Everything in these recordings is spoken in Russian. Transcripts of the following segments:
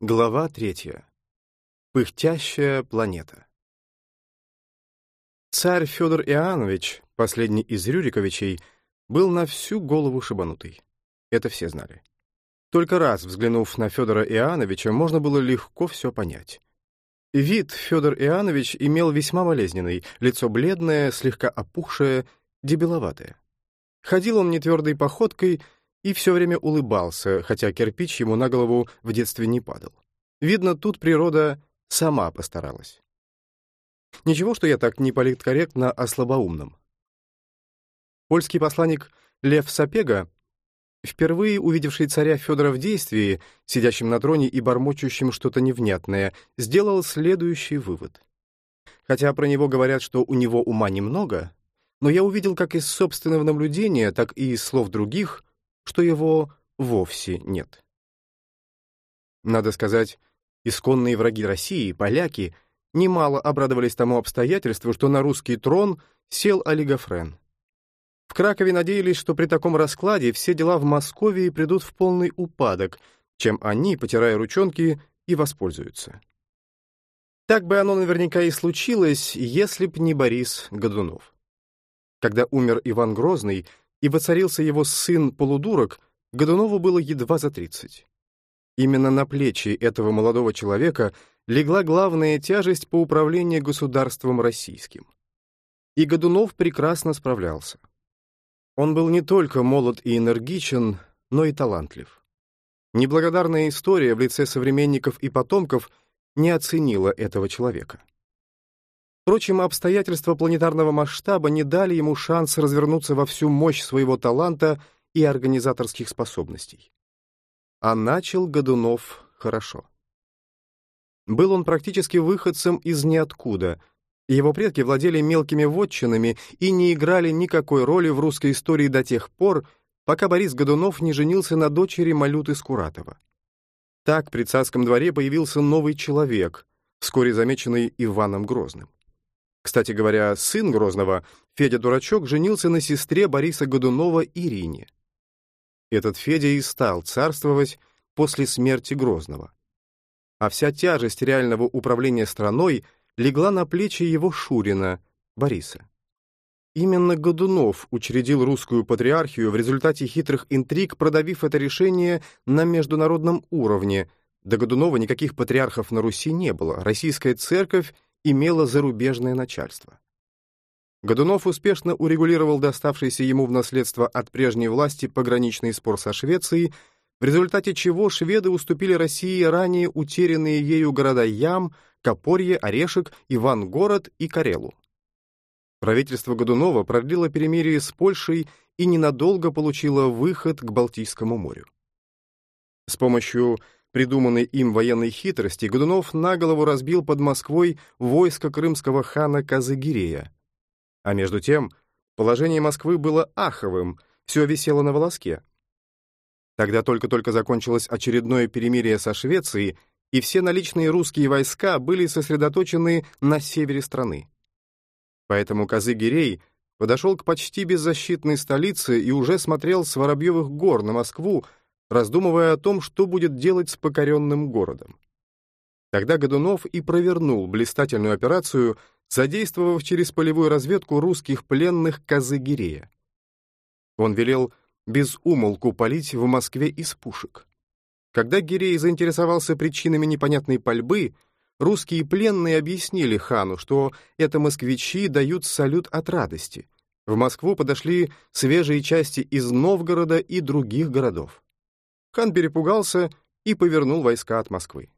Глава третья. Пыхтящая планета. Царь Федор Иоаннович, последний из Рюриковичей, был на всю голову шибанутый. Это все знали. Только раз, взглянув на Федора Иоанновича, можно было легко все понять. Вид Федор Иоаннович имел весьма болезненный, лицо бледное, слегка опухшее, дебиловатое. Ходил он нетвердой походкой — и все время улыбался, хотя кирпич ему на голову в детстве не падал. Видно, тут природа сама постаралась. Ничего, что я так не политкорректно о слабоумном. Польский посланник Лев Сапега, впервые увидевший царя Федора в действии, сидящим на троне и бормочущим что-то невнятное, сделал следующий вывод. Хотя про него говорят, что у него ума немного, но я увидел как из собственного наблюдения, так и из слов других, что его вовсе нет. Надо сказать, исконные враги России, поляки, немало обрадовались тому обстоятельству, что на русский трон сел олигофрен. В Кракове надеялись, что при таком раскладе все дела в Москве придут в полный упадок, чем они, потирая ручонки, и воспользуются. Так бы оно наверняка и случилось, если б не Борис Годунов. Когда умер Иван Грозный, и воцарился его сын-полудурок, Годунову было едва за тридцать. Именно на плечи этого молодого человека легла главная тяжесть по управлению государством российским. И Годунов прекрасно справлялся. Он был не только молод и энергичен, но и талантлив. Неблагодарная история в лице современников и потомков не оценила этого человека. Впрочем, обстоятельства планетарного масштаба не дали ему шанс развернуться во всю мощь своего таланта и организаторских способностей. А начал Годунов хорошо. Был он практически выходцем из ниоткуда. Его предки владели мелкими вотчинами и не играли никакой роли в русской истории до тех пор, пока Борис Годунов не женился на дочери Малюты Скуратова. Так при царском дворе появился новый человек, вскоре замеченный Иваном Грозным. Кстати говоря, сын Грозного, Федя Дурачок, женился на сестре Бориса Годунова Ирине. Этот Федя и стал царствовать после смерти Грозного. А вся тяжесть реального управления страной легла на плечи его Шурина, Бориса. Именно Годунов учредил русскую патриархию в результате хитрых интриг, продавив это решение на международном уровне. До Годунова никаких патриархов на Руси не было. Российская церковь имело зарубежное начальство. Годунов успешно урегулировал доставшийся ему в наследство от прежней власти пограничный спор со Швецией, в результате чего шведы уступили России ранее утерянные ею города Ям, Копорье, Орешек, Ивангород и Карелу. Правительство Годунова продлило перемирие с Польшей и ненадолго получило выход к Балтийскому морю. С помощью придуманной им военной хитрости, Годунов на голову разбил под Москвой войско крымского хана Казыгирея. А между тем, положение Москвы было аховым, все висело на волоске. Тогда только-только закончилось очередное перемирие со Швецией, и все наличные русские войска были сосредоточены на севере страны. Поэтому Казыгирей подошел к почти беззащитной столице и уже смотрел с Воробьевых гор на Москву, раздумывая о том, что будет делать с покоренным городом. Тогда Годунов и провернул блистательную операцию, задействовав через полевую разведку русских пленных Казыгирея. Он велел без умолку палить в Москве из пушек. Когда Гирей заинтересовался причинами непонятной пальбы, русские пленные объяснили хану, что это москвичи дают салют от радости. В Москву подошли свежие части из Новгорода и других городов хан перепугался и повернул войска от Москвы.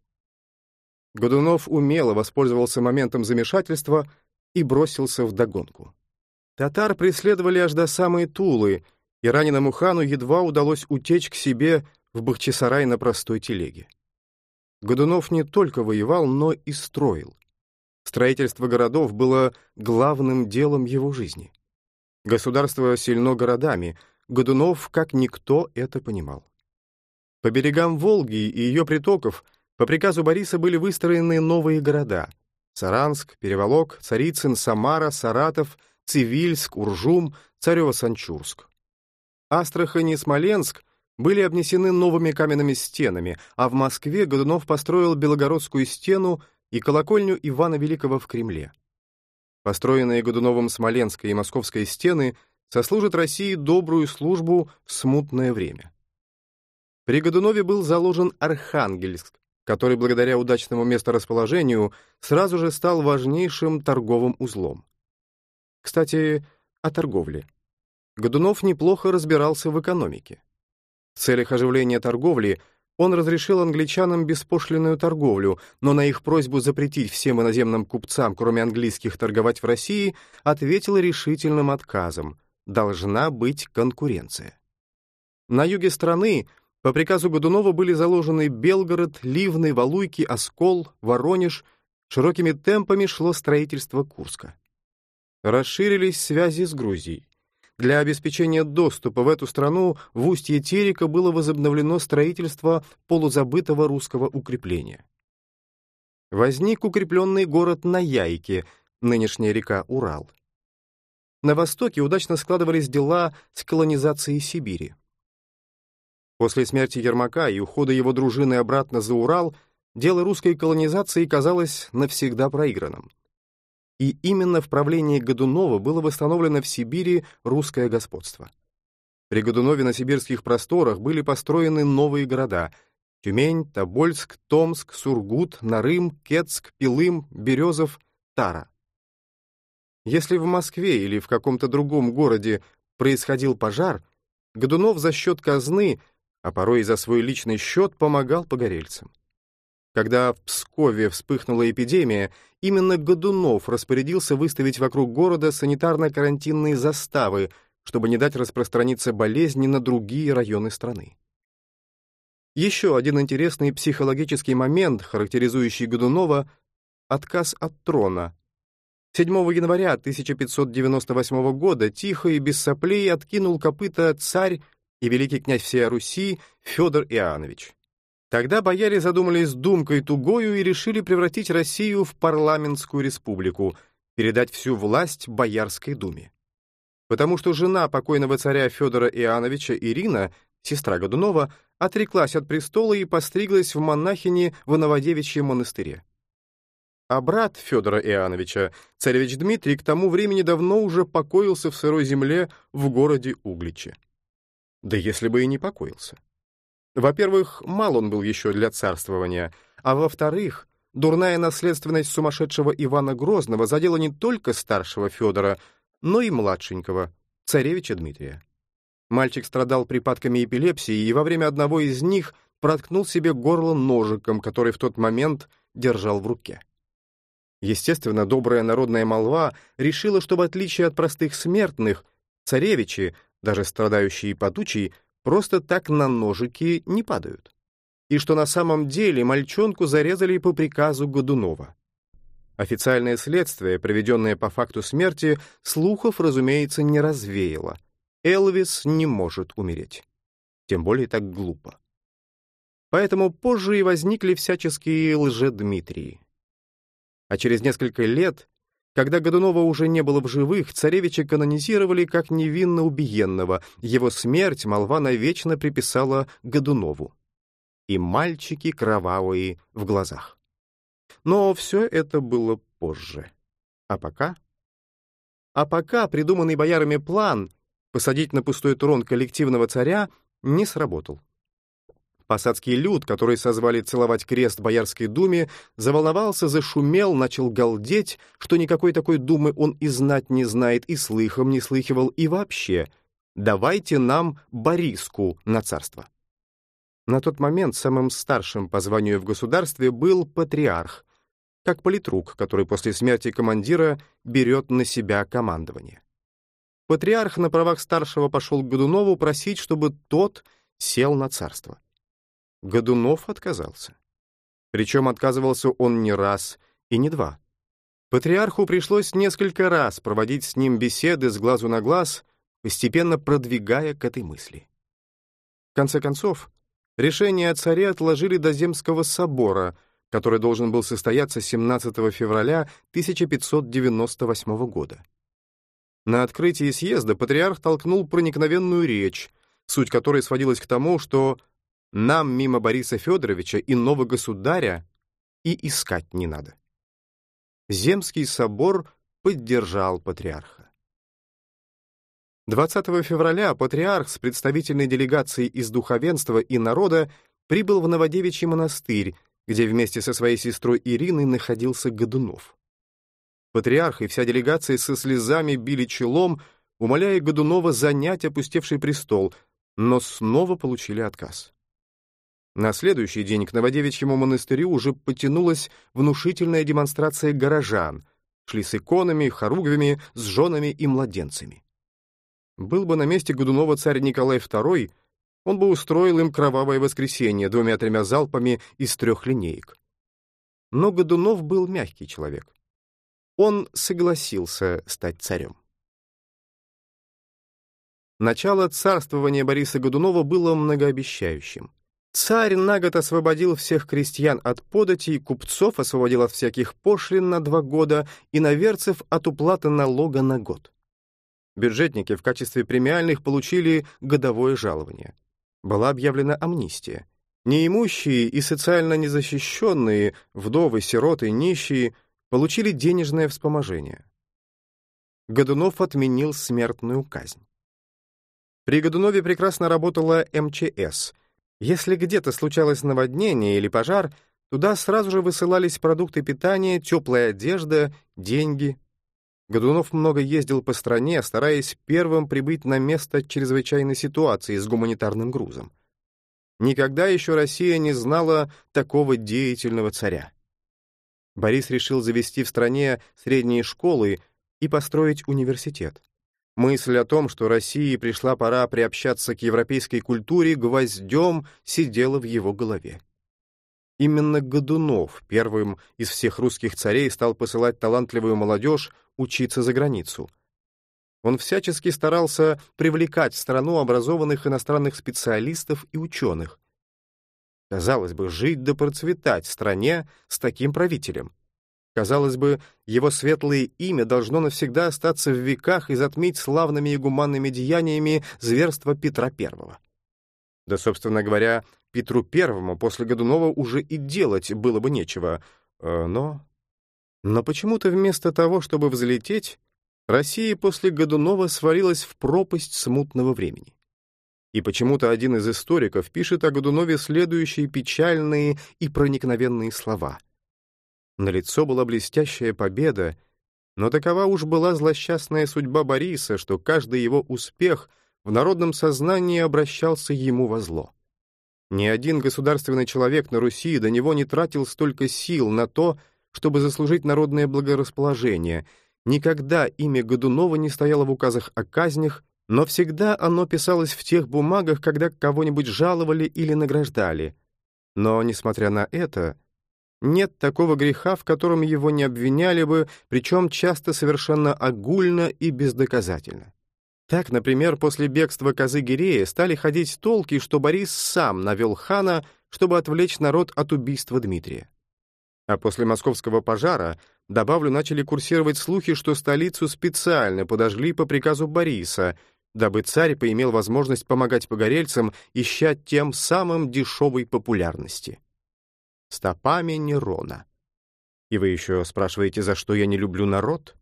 Годунов умело воспользовался моментом замешательства и бросился в догонку. Татар преследовали аж до самой Тулы, и раненому хану едва удалось утечь к себе в Бахчисарай на простой телеге. Годунов не только воевал, но и строил. Строительство городов было главным делом его жизни. Государство сильно городами, Годунов, как никто, это понимал. По берегам Волги и ее притоков по приказу Бориса были выстроены новые города — Саранск, Переволок, Царицын, Самара, Саратов, Цивильск, Уржум, Царево-Санчурск. Астрахань и Смоленск были обнесены новыми каменными стенами, а в Москве Годунов построил Белогородскую стену и колокольню Ивана Великого в Кремле. Построенные Годуновым Смоленская и Московская стены сослужат России добрую службу в смутное время. При Годунове был заложен Архангельск, который благодаря удачному месторасположению сразу же стал важнейшим торговым узлом. Кстати, о торговле. Годунов неплохо разбирался в экономике. В целях оживления торговли он разрешил англичанам беспошлинную торговлю, но на их просьбу запретить всем иноземным купцам, кроме английских, торговать в России, ответил решительным отказом. Должна быть конкуренция. На юге страны по приказу Годунова были заложены Белгород, Ливны, Валуйки, Оскол, Воронеж. Широкими темпами шло строительство Курска. Расширились связи с Грузией. Для обеспечения доступа в эту страну в устье Терека было возобновлено строительство полузабытого русского укрепления. Возник укрепленный город на Яйке, нынешняя река Урал. На востоке удачно складывались дела с колонизацией Сибири. После смерти Ермака и ухода его дружины обратно за Урал дело русской колонизации казалось навсегда проигранным и именно в правлении Годунова было восстановлено в Сибири русское господство. При Годунове на сибирских просторах были построены новые города — Тюмень, Тобольск, Томск, Сургут, Нарым, Кецк, Пилым, Березов, Тара. Если в Москве или в каком-то другом городе происходил пожар, Годунов за счет казны, а порой и за свой личный счет, помогал погорельцам. Когда в Пскове вспыхнула эпидемия, именно Годунов распорядился выставить вокруг города санитарно-карантинные заставы, чтобы не дать распространиться болезни на другие районы страны. Еще один интересный психологический момент, характеризующий Годунова — отказ от трона. 7 января 1598 года тихо и без соплей откинул копыта царь и великий князь всея Руси Федор Иоаннович. Тогда бояре задумались думкой тугою и решили превратить Россию в парламентскую республику, передать всю власть Боярской думе. Потому что жена покойного царя Федора Иоанновича Ирина, сестра Годунова, отреклась от престола и постриглась в монахини в Новодевичьем монастыре. А брат Федора Иоанновича, царевич Дмитрий, к тому времени давно уже покоился в сырой земле в городе Угличе. Да если бы и не покоился. Во-первых, мал он был еще для царствования, а во-вторых, дурная наследственность сумасшедшего Ивана Грозного задела не только старшего Федора, но и младшенького, царевича Дмитрия. Мальчик страдал припадками эпилепсии и во время одного из них проткнул себе горло ножиком, который в тот момент держал в руке. Естественно, добрая народная молва решила, что в отличие от простых смертных, царевичи, даже страдающие потучей, просто так на ножики не падают. И что на самом деле мальчонку зарезали по приказу Годунова. Официальное следствие, проведенное по факту смерти, слухов, разумеется, не развеяло. Элвис не может умереть. Тем более так глупо. Поэтому позже и возникли всяческие лже-Дмитрии. А через несколько лет когда Годунова уже не было в живых, царевича канонизировали как невинно убиенного. Его смерть молва навечно приписала Годунову. И мальчики кровавые в глазах. Но все это было позже. А пока? А пока придуманный боярами план посадить на пустой трон коллективного царя не сработал. Посадский люд, который созвали целовать крест Боярской думе, заволновался, зашумел, начал галдеть, что никакой такой думы он и знать не знает, и слыхом не слыхивал, и вообще. Давайте нам Бориску на царство. На тот момент самым старшим по званию в государстве был патриарх, как политрук, который после смерти командира берет на себя командование. Патриарх на правах старшего пошел к Годунову просить, чтобы тот сел на царство. Годунов отказался. Причем отказывался он не раз и не два. Патриарху пришлось несколько раз проводить с ним беседы с глазу на глаз, постепенно продвигая к этой мысли. В конце концов, решение о царе отложили до Земского собора, который должен был состояться 17 февраля 1598 года. На открытии съезда патриарх толкнул проникновенную речь, суть которой сводилась к тому, что нам мимо Бориса Федоровича и нового государя и искать не надо. Земский собор поддержал патриарха. 20 февраля патриарх с представительной делегацией из духовенства и народа прибыл в Новодевичий монастырь, где вместе со своей сестрой Ириной находился Годунов. Патриарх и вся делегация со слезами били челом, умоляя Годунова занять опустевший престол, но снова получили отказ. На следующий день к Новодевичьему монастырю уже потянулась внушительная демонстрация горожан, шли с иконами, хоругвями, с женами и младенцами. Был бы на месте Годунова царь Николай II, он бы устроил им кровавое воскресенье двумя-тремя залпами из трех линеек. Но Годунов был мягкий человек. Он согласился стать царем. Начало царствования Бориса Годунова было многообещающим. Царь на год освободил всех крестьян от податей, купцов освободил от всяких пошлин на два года и наверцев от уплаты налога на год. Бюджетники в качестве премиальных получили годовое жалование. Была объявлена амнистия. Неимущие и социально незащищенные, вдовы, сироты, нищие получили денежное вспоможение. Годунов отменил смертную казнь. При Годунове прекрасно работала МЧС — если где-то случалось наводнение или пожар, туда сразу же высылались продукты питания, теплая одежда, деньги. Годунов много ездил по стране, стараясь первым прибыть на место чрезвычайной ситуации с гуманитарным грузом. Никогда еще Россия не знала такого деятельного царя. Борис решил завести в стране средние школы и построить университет. Мысль о том, что России пришла пора приобщаться к европейской культуре, гвоздем сидела в его голове. Именно Годунов первым из всех русских царей стал посылать талантливую молодежь учиться за границу. Он всячески старался привлекать в страну образованных иностранных специалистов и ученых. Казалось бы, жить да процветать в стране с таким правителем. Казалось бы, его светлое имя должно навсегда остаться в веках и затмить славными и гуманными деяниями зверства Петра I. Да, собственно говоря, Петру Первому после Годунова уже и делать было бы нечего. Э, но... Но почему-то вместо того, чтобы взлететь, Россия после Годунова свалилась в пропасть смутного времени. И почему-то один из историков пишет о Годунове следующие печальные и проникновенные слова — на лицо была блестящая победа, но такова уж была злосчастная судьба Бориса, что каждый его успех в народном сознании обращался ему во зло. Ни один государственный человек на Руси до него не тратил столько сил на то, чтобы заслужить народное благорасположение. Никогда имя Годунова не стояло в указах о казнях, но всегда оно писалось в тех бумагах, когда кого-нибудь жаловали или награждали. Но, несмотря на это, нет такого греха, в котором его не обвиняли бы, причем часто совершенно огульно и бездоказательно. Так, например, после бегства козы Гирея стали ходить толки, что Борис сам навел хана, чтобы отвлечь народ от убийства Дмитрия. А после московского пожара, добавлю, начали курсировать слухи, что столицу специально подожгли по приказу Бориса, дабы царь поимел возможность помогать погорельцам, ища тем самым дешевой популярности стопами Нерона. И вы еще спрашиваете, за что я не люблю народ?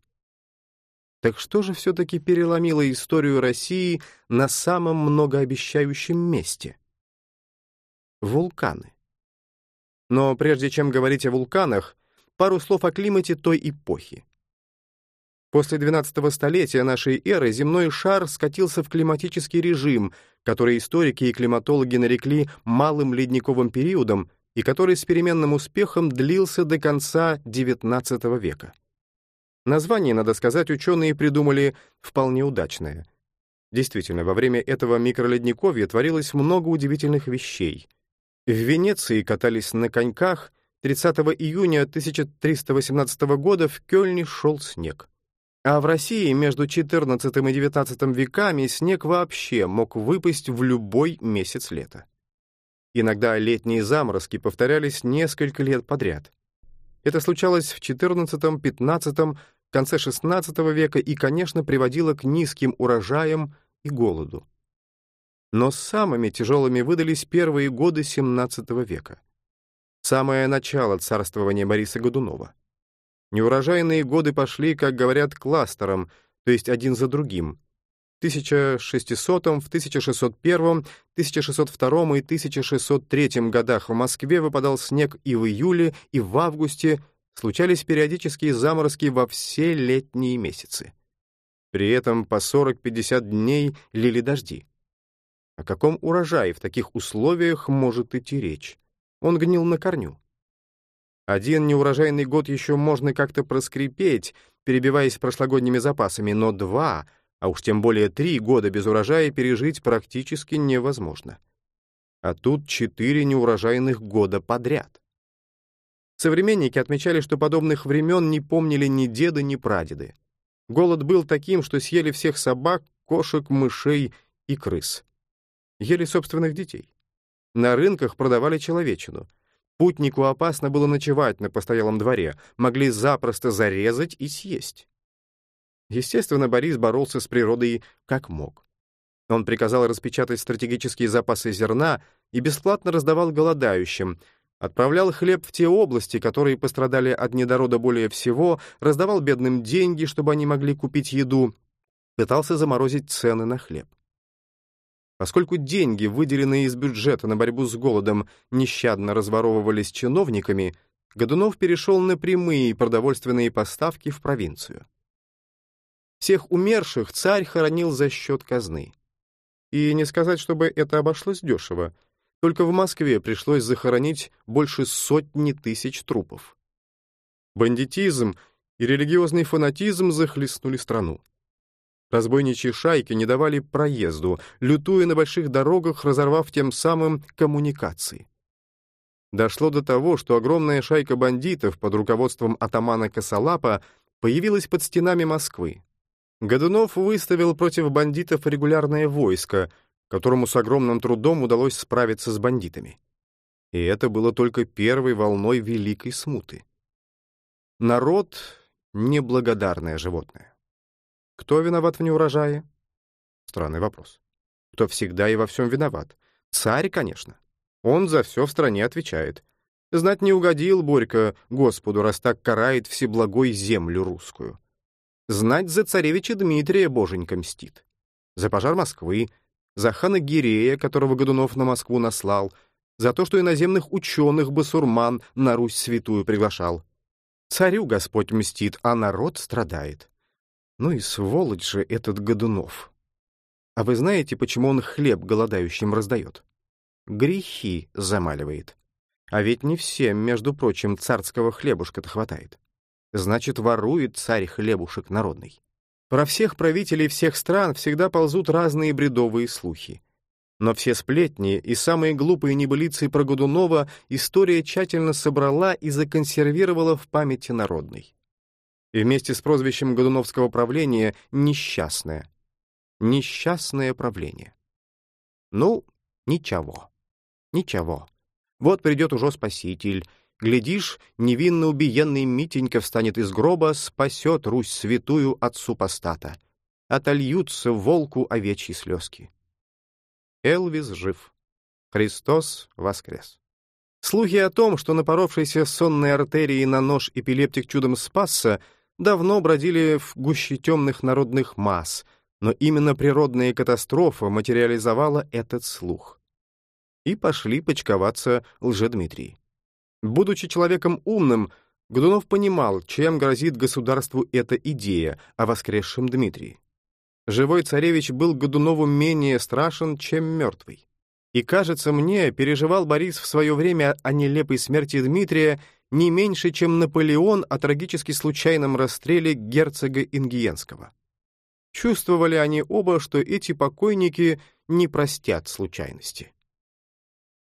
Так что же все-таки переломило историю России на самом многообещающем месте? Вулканы. Но прежде чем говорить о вулканах, пару слов о климате той эпохи. После 12 столетия нашей эры земной шар скатился в климатический режим, который историки и климатологи нарекли малым ледниковым периодом и который с переменным успехом длился до конца XIX века. Название, надо сказать, ученые придумали вполне удачное. Действительно, во время этого микроледниковья творилось много удивительных вещей. В Венеции катались на коньках, 30 июня 1318 года в Кёльне шел снег. А в России между XIV и XIX веками снег вообще мог выпасть в любой месяц лета. Иногда летние заморозки повторялись несколько лет подряд. Это случалось в XIV, XV, конце XVI века и, конечно, приводило к низким урожаям и голоду. Но самыми тяжелыми выдались первые годы XVII века. Самое начало царствования Бориса Годунова. Неурожайные годы пошли, как говорят, кластером, то есть один за другим. В 1600, в 1601, 1602 и 1603 годах в Москве выпадал снег и в июле, и в августе, случались периодические заморозки во все летние месяцы. При этом по 40-50 дней лили дожди. О каком урожае в таких условиях может идти речь? Он гнил на корню. Один неурожайный год еще можно как-то проскрипеть, перебиваясь прошлогодними запасами, но два, а уж тем более три года без урожая пережить практически невозможно. А тут четыре неурожайных года подряд. Современники отмечали, что подобных времен не помнили ни деды, ни прадеды. Голод был таким, что съели всех собак, кошек, мышей и крыс. Ели собственных детей. На рынках продавали человечину. Путнику опасно было ночевать на постоялом дворе, могли запросто зарезать и съесть. Естественно, Борис боролся с природой как мог. Он приказал распечатать стратегические запасы зерна и бесплатно раздавал голодающим — Отправлял хлеб в те области, которые пострадали от недорода более всего, раздавал бедным деньги, чтобы они могли купить еду, пытался заморозить цены на хлеб. Поскольку деньги, выделенные из бюджета на борьбу с голодом, нещадно разворовывались чиновниками, Годунов перешел на прямые продовольственные поставки в провинцию. Всех умерших царь хоронил за счет казны. И не сказать, чтобы это обошлось дешево — только в Москве пришлось захоронить больше сотни тысяч трупов. Бандитизм и религиозный фанатизм захлестнули страну. Разбойничьи шайки не давали проезду, лютуя на больших дорогах, разорвав тем самым коммуникации. Дошло до того, что огромная шайка бандитов под руководством атамана Косолапа появилась под стенами Москвы. Годунов выставил против бандитов регулярное войско — которому с огромным трудом удалось справиться с бандитами. И это было только первой волной Великой Смуты. Народ — неблагодарное животное. Кто виноват в неурожае? Странный вопрос. Кто всегда и во всем виноват? Царь, конечно. Он за все в стране отвечает. Знать не угодил Борька Господу, раз так карает всеблагой землю русскую. Знать за царевича Дмитрия боженька мстит. За пожар Москвы, за хана Гирея, которого Годунов на Москву наслал, за то, что иноземных ученых басурман на Русь святую приглашал. Царю Господь мстит, а народ страдает. Ну и сволочь же этот Годунов. А вы знаете, почему он хлеб голодающим раздает? Грехи замаливает. А ведь не всем, между прочим, царского хлебушка-то хватает. Значит, ворует царь хлебушек народный. Про всех правителей всех стран всегда ползут разные бредовые слухи. Но все сплетни и самые глупые небылицы про Годунова история тщательно собрала и законсервировала в памяти народной. И вместе с прозвищем Годуновского правления «несчастное». Несчастное правление. Ну, ничего. Ничего. Вот придет уже Спаситель, Глядишь, невинно убиенный Митенька встанет из гроба, спасет Русь святую от супостата. Отольются волку овечьи слезки. Элвис жив. Христос воскрес. Слухи о том, что напоровшийся сонной артерии на нож эпилептик чудом спасся, давно бродили в гуще темных народных масс, но именно природная катастрофа материализовала этот слух. И пошли почковаться лжедмитрий. Будучи человеком умным, Годунов понимал, чем грозит государству эта идея о воскресшем Дмитрии. Живой царевич был Годунову менее страшен, чем мертвый. И, кажется мне, переживал Борис в свое время о нелепой смерти Дмитрия не меньше, чем Наполеон о трагически случайном расстреле герцога Ингиенского. Чувствовали они оба, что эти покойники не простят случайности.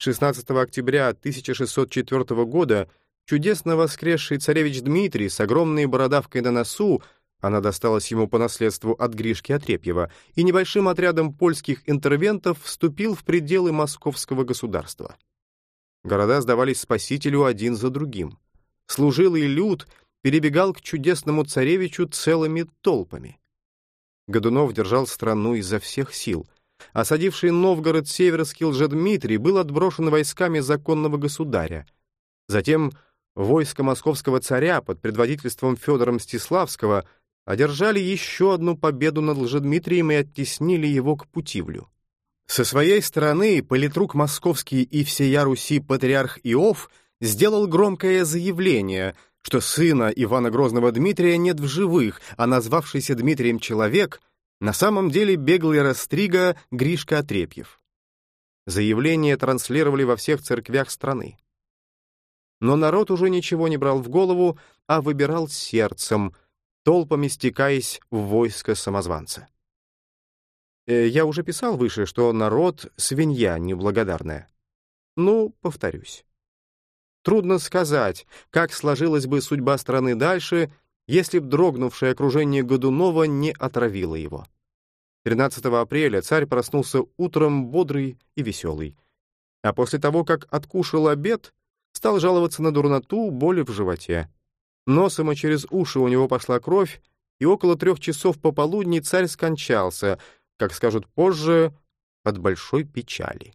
16 октября 1604 года чудесно воскресший царевич Дмитрий с огромной бородавкой на носу, она досталась ему по наследству от Гришки Отрепьева, и небольшим отрядом польских интервентов вступил в пределы московского государства. Города сдавались спасителю один за другим. Служилый люд перебегал к чудесному царевичу целыми толпами. Годунов держал страну изо всех сил — осадивший Новгород северский Лжедмитрий, был отброшен войсками законного государя. Затем войско московского царя под предводительством Федора Мстиславского одержали еще одну победу над Лжедмитрием и оттеснили его к Путивлю. Со своей стороны политрук московский и всея Руси патриарх Иов сделал громкое заявление, что сына Ивана Грозного Дмитрия нет в живых, а назвавшийся Дмитрием человек на самом деле беглый растрига Гришка Отрепьев. Заявление транслировали во всех церквях страны. Но народ уже ничего не брал в голову, а выбирал сердцем, толпами стекаясь в войско самозванца. Э, я уже писал выше, что народ — свинья неблагодарная. Ну, повторюсь. Трудно сказать, как сложилась бы судьба страны дальше, если б дрогнувшее окружение Годунова не отравило его. 13 апреля царь проснулся утром бодрый и веселый. А после того, как откушал обед, стал жаловаться на дурноту, боли в животе. Носом и через уши у него пошла кровь, и около трех часов пополудни царь скончался, как скажут позже, от большой печали.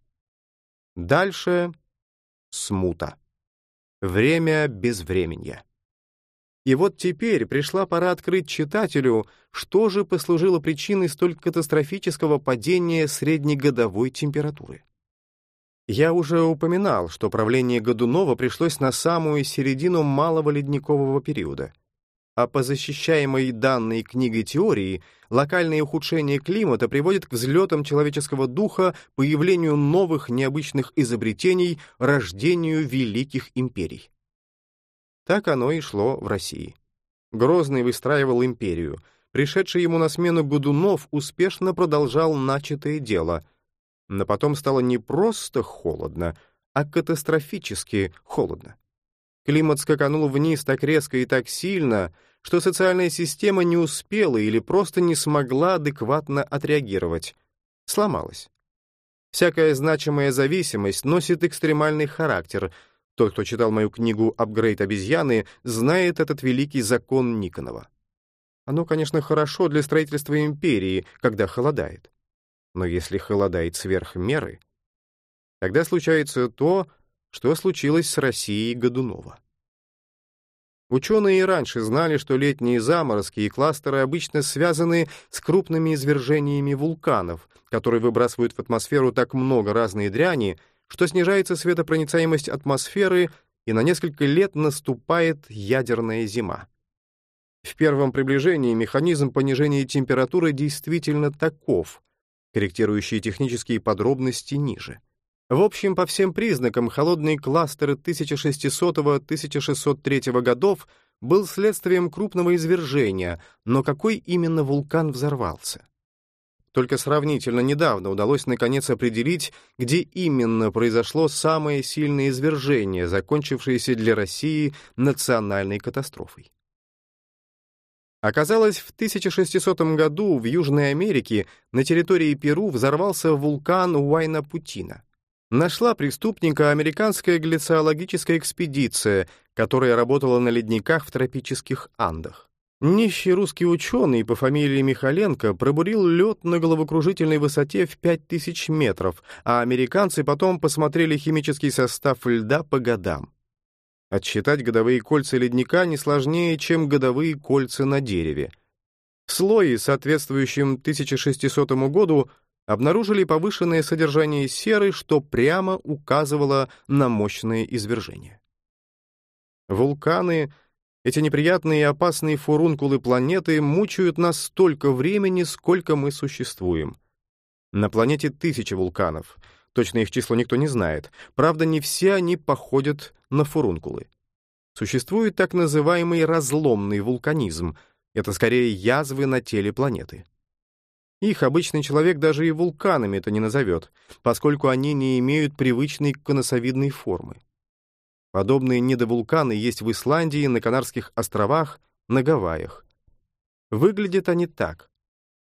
Дальше — смута. Время безвременья. И вот теперь пришла пора открыть читателю, что же послужило причиной столь катастрофического падения среднегодовой температуры. Я уже упоминал, что правление Годунова пришлось на самую середину малого ледникового периода а по защищаемой данной книгой теории локальные ухудшения климата приводят к взлетам человеческого духа, появлению новых необычных изобретений, рождению великих империй. Так оно и шло в России. Грозный выстраивал империю. Пришедший ему на смену Годунов успешно продолжал начатое дело. Но потом стало не просто холодно, а катастрофически холодно. Климат скаканул вниз так резко и так сильно, что социальная система не успела или просто не смогла адекватно отреагировать. Сломалась. Всякая значимая зависимость носит экстремальный характер. Тот, кто читал мою книгу «Апгрейд обезьяны», знает этот великий закон Никонова. Оно, конечно, хорошо для строительства империи, когда холодает. Но если холодает сверх меры, тогда случается то, что случилось с Россией Годунова. Ученые и раньше знали, что летние заморозки и кластеры обычно связаны с крупными извержениями вулканов, которые выбрасывают в атмосферу так много разной дряни, что снижается светопроницаемость атмосферы и на несколько лет наступает ядерная зима. В первом приближении механизм понижения температуры действительно таков, корректирующие технические подробности ниже. В общем, по всем признакам, холодный кластер 1600-1603 годов был следствием крупного извержения, но какой именно вулкан взорвался? Только сравнительно недавно удалось наконец определить, где именно произошло самое сильное извержение, закончившееся для России национальной катастрофой. Оказалось, в 1600 году в Южной Америке на территории Перу взорвался вулкан Уайна-Путина нашла преступника американская глициологическая экспедиция, которая работала на ледниках в тропических Андах. Нищий русский ученый по фамилии Михаленко пробурил лед на головокружительной высоте в 5000 метров, а американцы потом посмотрели химический состав льда по годам. Отсчитать годовые кольца ледника не сложнее, чем годовые кольца на дереве. В слое, соответствующем 1600 году, обнаружили повышенное содержание серы, что прямо указывало на мощное извержение. Вулканы, эти неприятные и опасные фурункулы планеты, мучают нас столько времени, сколько мы существуем. На планете тысячи вулканов. Точно их число никто не знает. Правда, не все они походят на фурункулы. Существует так называемый разломный вулканизм. Это скорее язвы на теле планеты. Их обычный человек даже и вулканами это не назовет, поскольку они не имеют привычной конусовидной формы. Подобные недовулканы есть в Исландии, на Канарских островах, на Гавайях. Выглядят они так.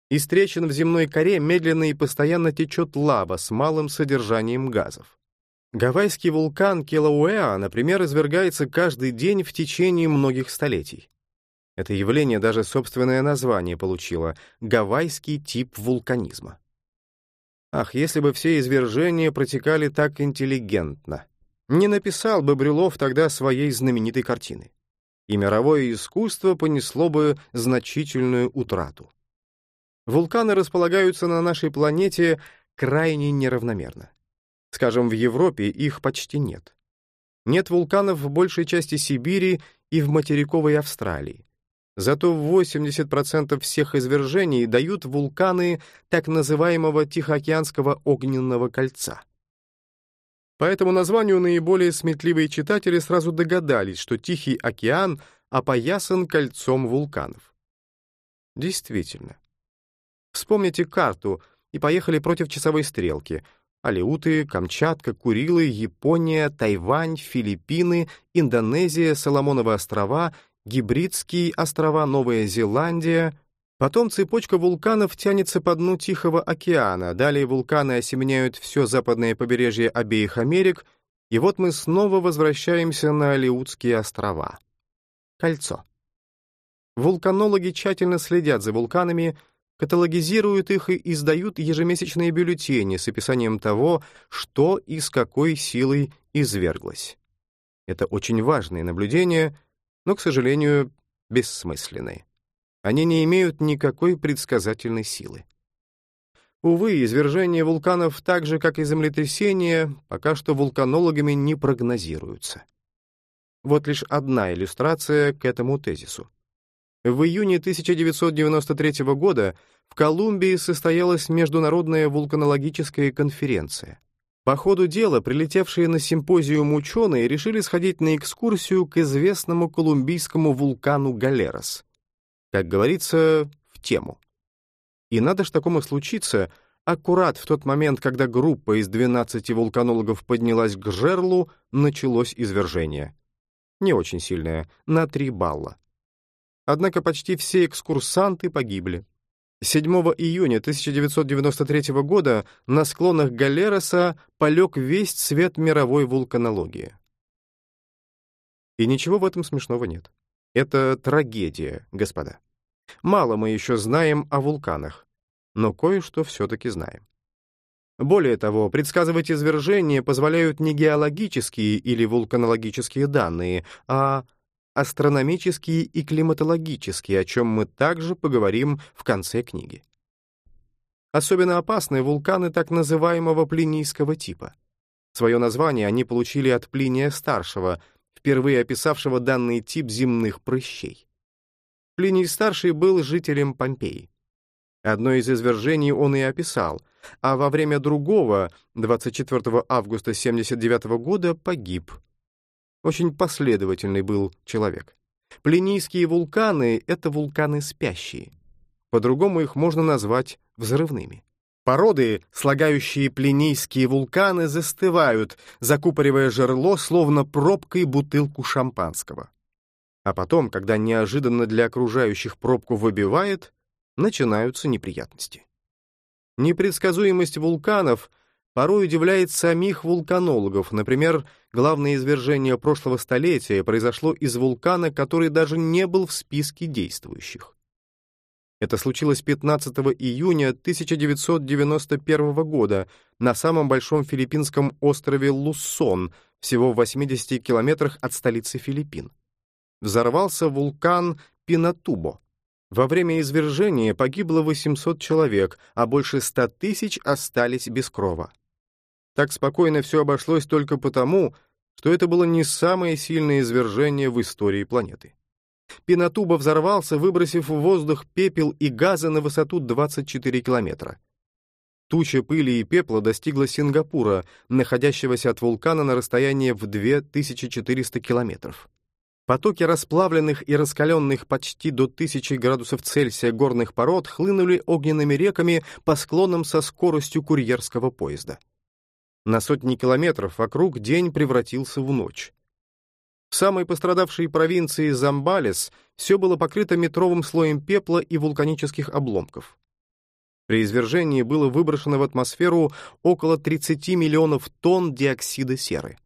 Из трещин в земной коре медленно и постоянно течет лава с малым содержанием газов. Гавайский вулкан Келауэа, например, извергается каждый день в течение многих столетий. Это явление даже собственное название получило — гавайский тип вулканизма. Ах, если бы все извержения протекали так интеллигентно! Не написал бы Брюлов тогда своей знаменитой картины. И мировое искусство понесло бы значительную утрату. Вулканы располагаются на нашей планете крайне неравномерно. Скажем, в Европе их почти нет. Нет вулканов в большей части Сибири и в материковой Австралии. Зато 80% всех извержений дают вулканы так называемого Тихоокеанского огненного кольца. По этому названию наиболее сметливые читатели сразу догадались, что Тихий океан опоясан кольцом вулканов. Действительно. Вспомните карту и поехали против часовой стрелки. Алеуты, Камчатка, Курилы, Япония, Тайвань, Филиппины, Индонезия, Соломоновы острова Гибридские острова, Новая Зеландия. Потом цепочка вулканов тянется по дну Тихого океана, далее вулканы осеменяют все западное побережье обеих Америк, и вот мы снова возвращаемся на Алиутские острова. Кольцо. Вулканологи тщательно следят за вулканами, каталогизируют их и издают ежемесячные бюллетени с описанием того, что и с какой силой изверглось. Это очень важные наблюдения, но, к сожалению, бессмысленны. Они не имеют никакой предсказательной силы. Увы, извержения вулканов, так же, как и землетрясения, пока что вулканологами не прогнозируются. Вот лишь одна иллюстрация к этому тезису. В июне 1993 года в Колумбии состоялась Международная вулканологическая конференция. По ходу дела прилетевшие на симпозиум ученые решили сходить на экскурсию к известному колумбийскому вулкану Галерос. Как говорится, в тему. И надо ж такому случиться, аккурат в тот момент, когда группа из 12 вулканологов поднялась к жерлу, началось извержение. Не очень сильное, на 3 балла. Однако почти все экскурсанты погибли. 7 июня 1993 года на склонах Галероса полег весь цвет мировой вулканологии. И ничего в этом смешного нет. Это трагедия, господа. Мало мы еще знаем о вулканах, но кое-что все-таки знаем. Более того, предсказывать извержения позволяют не геологические или вулканологические данные, а астрономические и климатологические, о чем мы также поговорим в конце книги. Особенно опасны вулканы так называемого плинийского типа. Свое название они получили от Плиния-старшего, впервые описавшего данный тип земных прыщей. Плиний-старший был жителем Помпеи. Одно из извержений он и описал, а во время другого, 24 августа 79 года, погиб — очень последовательный был человек. Плинийские вулканы — это вулканы спящие. По-другому их можно назвать взрывными. Породы, слагающие плинийские вулканы, застывают, закупоривая жерло, словно пробкой бутылку шампанского. А потом, когда неожиданно для окружающих пробку выбивает, начинаются неприятности. Непредсказуемость вулканов — порой удивляет самих вулканологов. Например, главное извержение прошлого столетия произошло из вулкана, который даже не был в списке действующих. Это случилось 15 июня 1991 года на самом большом филиппинском острове Луссон, всего в 80 километрах от столицы Филиппин. Взорвался вулкан Пинатубо. Во время извержения погибло 800 человек, а больше 100 тысяч остались без крова. Так спокойно все обошлось только потому, что это было не самое сильное извержение в истории планеты. Пинатуба взорвался, выбросив в воздух пепел и газы на высоту 24 километра. Туча пыли и пепла достигла Сингапура, находящегося от вулкана на расстоянии в 2400 километров. Потоки расплавленных и раскаленных почти до 1000 градусов Цельсия горных пород хлынули огненными реками по склонам со скоростью курьерского поезда. На сотни километров вокруг день превратился в ночь. В самой пострадавшей провинции Замбалес все было покрыто метровым слоем пепла и вулканических обломков. При извержении было выброшено в атмосферу около 30 миллионов тонн диоксида серы.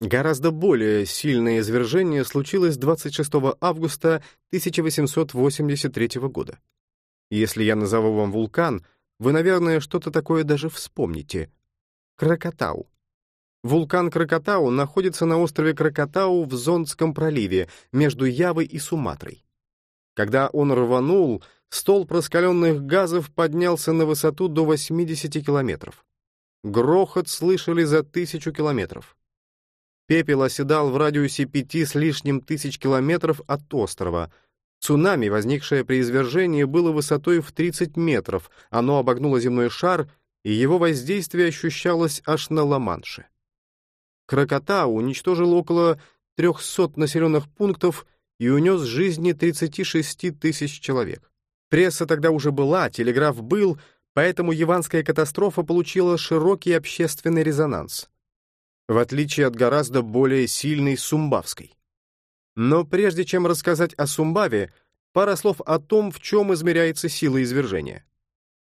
Гораздо более сильное извержение случилось 26 августа 1883 года. Если я назову вам вулкан, Вы, наверное, что-то такое даже вспомните. Кракатау. Вулкан Кракатау находится на острове Кракатау в Зондском проливе между Явой и Суматрой. Когда он рванул, столб раскаленных газов поднялся на высоту до 80 километров. Грохот слышали за тысячу километров. Пепел оседал в радиусе пяти с лишним тысяч километров от острова. Цунами, возникшее при извержении, было высотой в 30 метров, оно обогнуло земной шар, и его воздействие ощущалось аж на Ла-Манше. Крокотау уничтожил около 300 населенных пунктов и унес жизни 36 тысяч человек. Пресса тогда уже была, телеграф был, поэтому Яванская катастрофа получила широкий общественный резонанс, в отличие от гораздо более сильной Сумбавской. Но прежде чем рассказать о Сумбаве, пара слов о том, в чем измеряется сила извержения.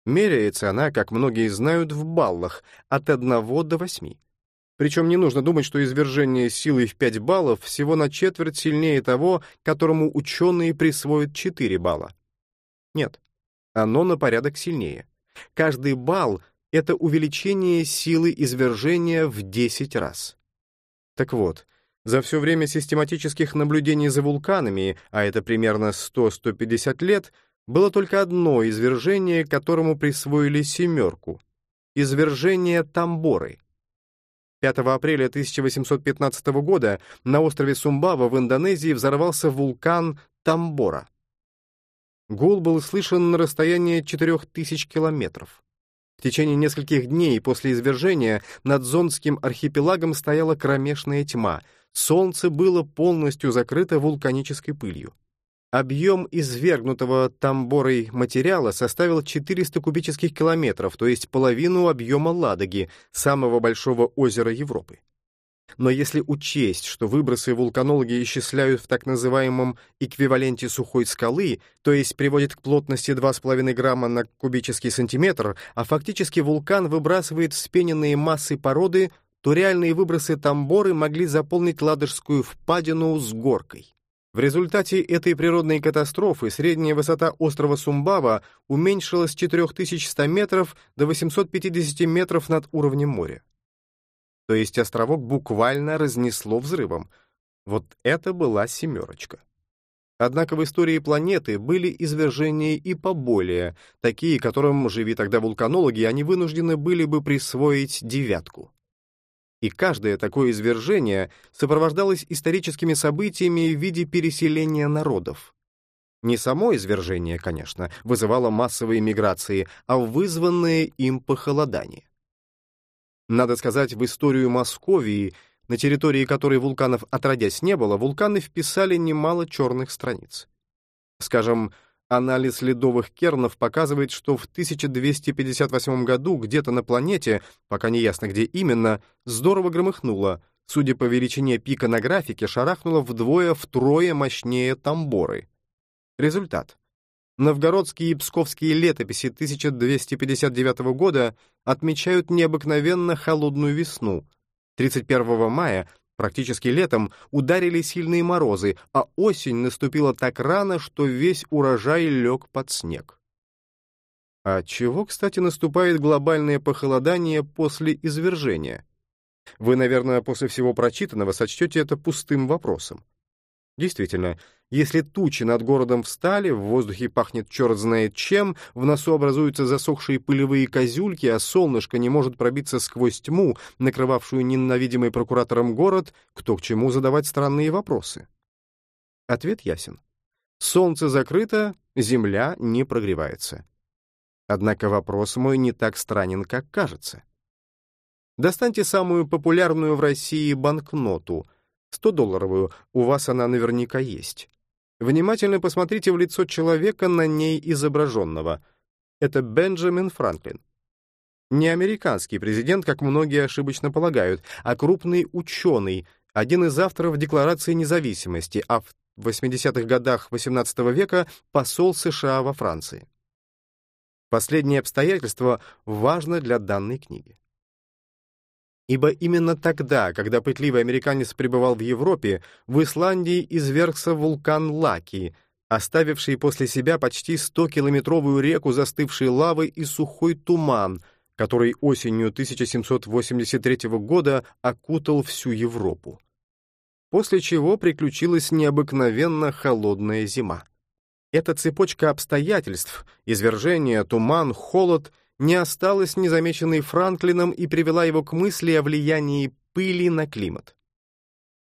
Меряется она, как многие знают, в баллах от 1 до 8. Причем не нужно думать, что извержение силой в 5 баллов всего на четверть сильнее того, которому ученые присвоят 4 балла. Нет, оно на порядок сильнее. Каждый балл — это увеличение силы извержения в 10 раз. Так вот, за все время систематических наблюдений за вулканами, а это примерно 100-150 лет, было только одно извержение, которому присвоили семерку — извержение Тамборы — 5 апреля 1815 года на острове Сумбава в Индонезии взорвался вулкан Тамбора. Гул был слышен на расстоянии 4000 километров. В течение нескольких дней после извержения над Зондским архипелагом стояла кромешная тьма, солнце было полностью закрыто вулканической пылью. Объем извергнутого тамборой материала составил 400 кубических километров, то есть половину объема Ладоги, самого большого озера Европы. Но если учесть, что выбросы вулканологи исчисляют в так называемом эквиваленте сухой скалы, то есть приводит к плотности 2,5 грамма на кубический сантиметр, а фактически вулкан выбрасывает вспененные массы породы, то реальные выбросы Тамборы могли заполнить Ладожскую впадину с горкой. В результате этой природной катастрофы средняя высота острова Сумбава уменьшилась с 4100 метров до 850 метров над уровнем моря. То есть островок буквально разнесло взрывом. Вот это была семерочка. Однако в истории планеты были извержения и поболее, такие, которым, живи тогда вулканологи, они вынуждены были бы присвоить девятку и каждое такое извержение сопровождалось историческими событиями в виде переселения народов. Не само извержение, конечно, вызывало массовые миграции, а вызванное им похолодание. Надо сказать, в историю Московии, на территории которой вулканов отродясь не было, вулканы вписали немало черных страниц. Скажем, Анализ ледовых кернов показывает, что в 1258 году где-то на планете, пока не ясно где именно, здорово громыхнуло. Судя по величине пика на графике, шарахнуло вдвое-втрое мощнее Тамборы. Результат. Новгородские и псковские летописи 1259 года отмечают необыкновенно холодную весну. 31 мая Практически летом ударили сильные морозы, а осень наступила так рано, что весь урожай лег под снег. А чего, кстати, наступает глобальное похолодание после извержения? Вы, наверное, после всего прочитанного сочтете это пустым вопросом. Действительно, если тучи над городом встали, в воздухе пахнет черт знает чем, в носу образуются засохшие пылевые козюльки, а солнышко не может пробиться сквозь тьму, накрывавшую ненавидимый прокуратором город, кто к чему задавать странные вопросы? Ответ ясен. Солнце закрыто, земля не прогревается. Однако вопрос мой не так странен, как кажется. Достаньте самую популярную в России банкноту — 100-долларовую, у вас она наверняка есть. Внимательно посмотрите в лицо человека, на ней изображенного. Это Бенджамин Франклин. Не американский президент, как многие ошибочно полагают, а крупный ученый, один из авторов Декларации независимости, а в 80-х годах XVIII века посол США во Франции. Последнее обстоятельство важно для данной книги. Ибо именно тогда, когда пытливый американец пребывал в Европе, в Исландии извергся вулкан Лаки, оставивший после себя почти 100-километровую реку застывшей лавы и сухой туман, который осенью 1783 года окутал всю Европу. После чего приключилась необыкновенно холодная зима. Эта цепочка обстоятельств — извержение, туман, холод — не осталась незамеченной Франклином и привела его к мысли о влиянии пыли на климат.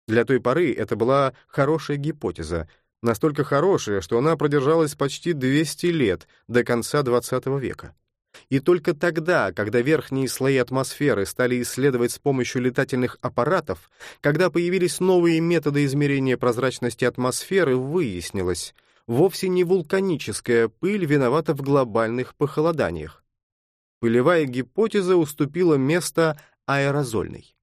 Для той поры это была хорошая гипотеза, настолько хорошая, что она продержалась почти 200 лет, до конца XX века. И только тогда, когда верхние слои атмосферы стали исследовать с помощью летательных аппаратов, когда появились новые методы измерения прозрачности атмосферы, выяснилось, вовсе не вулканическая пыль виновата в глобальных похолоданиях. Пылевая гипотеза уступила место аэрозольной.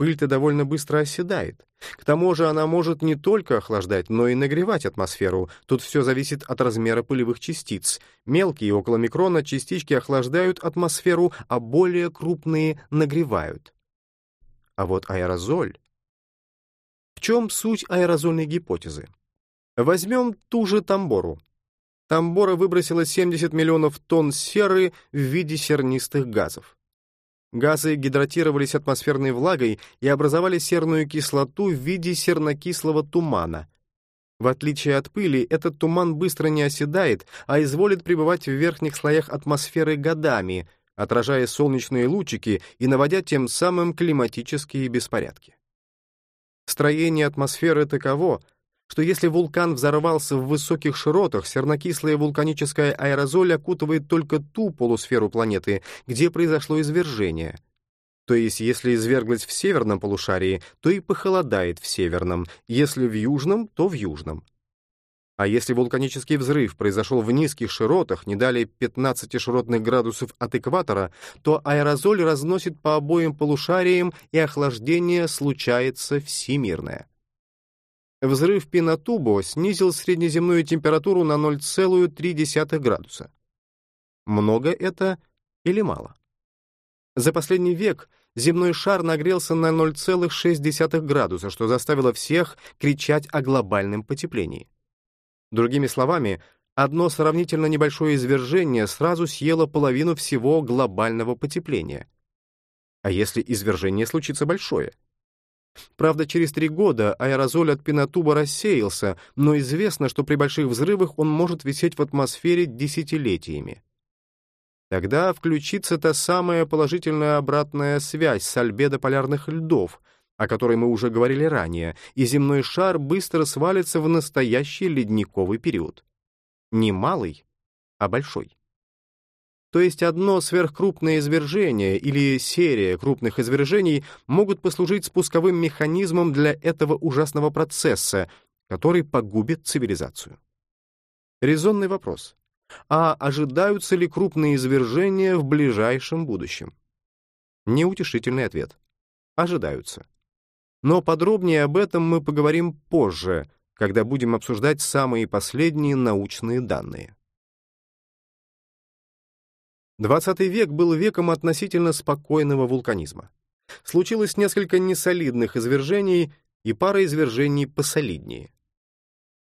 Пыль-то довольно быстро оседает. К тому же она может не только охлаждать, но и нагревать атмосферу. Тут все зависит от размера пылевых частиц. Мелкие, около микрона, частички охлаждают атмосферу, а более крупные нагревают. А вот аэрозоль... В чем суть аэрозольной гипотезы? Возьмем ту же тамбору. Тамбора выбросила 70 миллионов тонн серы в виде сернистых газов. Газы гидратировались атмосферной влагой и образовали серную кислоту в виде сернокислого тумана. В отличие от пыли, этот туман быстро не оседает, а изволит пребывать в верхних слоях атмосферы годами, отражая солнечные лучики и наводя тем самым климатические беспорядки. Строение атмосферы таково, что если вулкан взорвался в высоких широтах, сернокислая вулканическая аэрозоль окутывает только ту полусферу планеты, где произошло извержение. То есть, если изверглось в северном полушарии, то и похолодает в северном, если в южном, то в южном. А если вулканический взрыв произошел в низких широтах, не далее 15 широтных градусов от экватора, то аэрозоль разносит по обоим полушариям, и охлаждение случается всемирное. Взрыв Пинатубо снизил среднеземную температуру на 0,3 градуса. Много это или мало? За последний век земной шар нагрелся на 0,6 градуса, что заставило всех кричать о глобальном потеплении. Другими словами, одно сравнительно небольшое извержение сразу съело половину всего глобального потепления. А если извержение случится большое? Правда, через три года аэрозоль от пенотуба рассеялся, но известно, что при больших взрывах он может висеть в атмосфере десятилетиями. Тогда включится та самая положительная обратная связь с альбедо полярных льдов, о которой мы уже говорили ранее, и земной шар быстро свалится в настоящий ледниковый период. Не малый, а большой. То есть одно сверхкрупное извержение или серия крупных извержений могут послужить спусковым механизмом для этого ужасного процесса, который погубит цивилизацию. Резонный вопрос. А ожидаются ли крупные извержения в ближайшем будущем? Неутешительный ответ. Ожидаются. Но подробнее об этом мы поговорим позже, когда будем обсуждать самые последние научные данные. XX век был веком относительно спокойного вулканизма. Случилось несколько несолидных извержений и пара извержений посолиднее.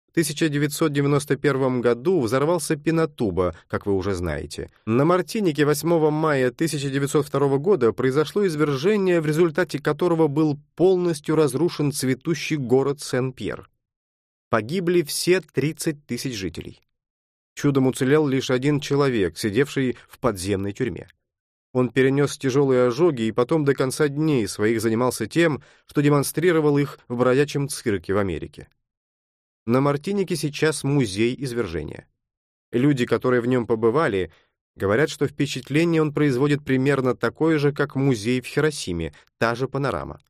В 1991 году взорвался Пинатуба, как вы уже знаете. На Мартинике 8 мая 1902 года произошло извержение, в результате которого был полностью разрушен цветущий город Сен-Пьер. Погибли все 30 тысяч жителей. Чудом уцелел лишь один человек, сидевший в подземной тюрьме. Он перенес тяжелые ожоги и потом до конца дней своих занимался тем, что демонстрировал их в бродячем цирке в Америке. На Мартинике сейчас музей извержения. Люди, которые в нем побывали, говорят, что впечатление он производит примерно такое же, как музей в Хиросиме, та же панорама.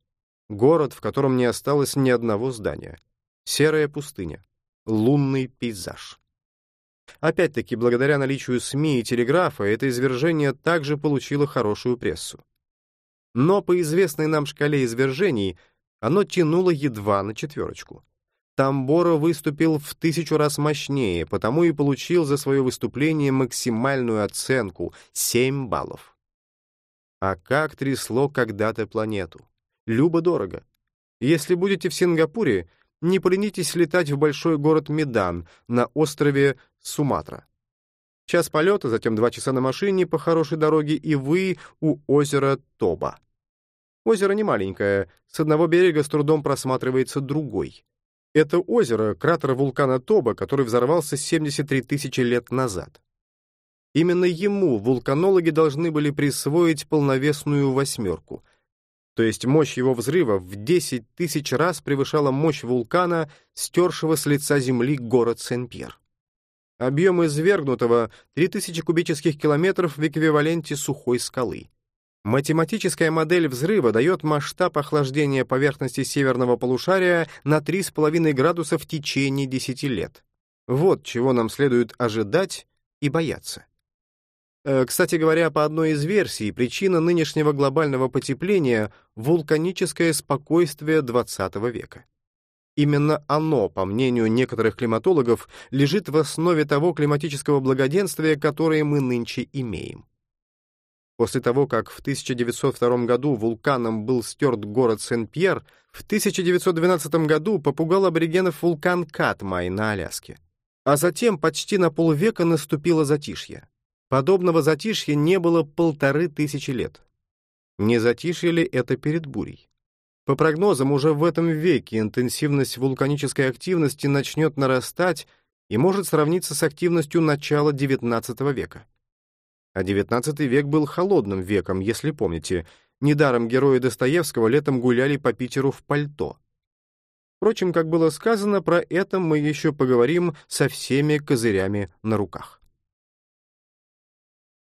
Город, в котором не осталось ни одного здания. Серая пустыня. Лунный пейзаж. Опять-таки, благодаря наличию СМИ и телеграфа, это извержение также получило хорошую прессу. Но по известной нам шкале извержений оно тянуло едва на четверочку. Тамборо выступил в тысячу раз мощнее, потому и получил за свое выступление максимальную оценку — 7 баллов. А как трясло когда-то планету. Любо-дорого. Если будете в Сингапуре, не поленитесь летать в большой город Медан на острове Суматра. Час полета, затем два часа на машине по хорошей дороге, и вы у озера Тоба. Озеро не маленькое, с одного берега с трудом просматривается другой. Это озеро — кратер вулкана Тоба, который взорвался 73 тысячи лет назад. Именно ему вулканологи должны были присвоить полновесную восьмерку. То есть мощь его взрыва в 10 тысяч раз превышала мощь вулкана, стершего с лица земли город Сен-Пьер. Объем извергнутого — 3000 кубических километров в эквиваленте сухой скалы. Математическая модель взрыва дает масштаб охлаждения поверхности северного полушария на 3,5 градуса в течение 10 лет. Вот чего нам следует ожидать и бояться. Э, кстати говоря, по одной из версий, причина нынешнего глобального потепления — вулканическое спокойствие XX века. Именно оно, по мнению некоторых климатологов, лежит в основе того климатического благоденствия, которое мы нынче имеем. После того, как в 1902 году вулканом был стерт город Сен-Пьер, в 1912 году попугал аборигенов вулкан Катмай на Аляске. А затем почти на полвека наступило затишье. Подобного затишья не было полторы тысячи лет. Не затишье ли это перед бурей? По прогнозам, уже в этом веке интенсивность вулканической активности начнет нарастать и может сравниться с активностью начала XIX века. А XIX век был холодным веком, если помните. Недаром герои Достоевского летом гуляли по Питеру в пальто. Впрочем, как было сказано, про это мы еще поговорим со всеми козырями на руках.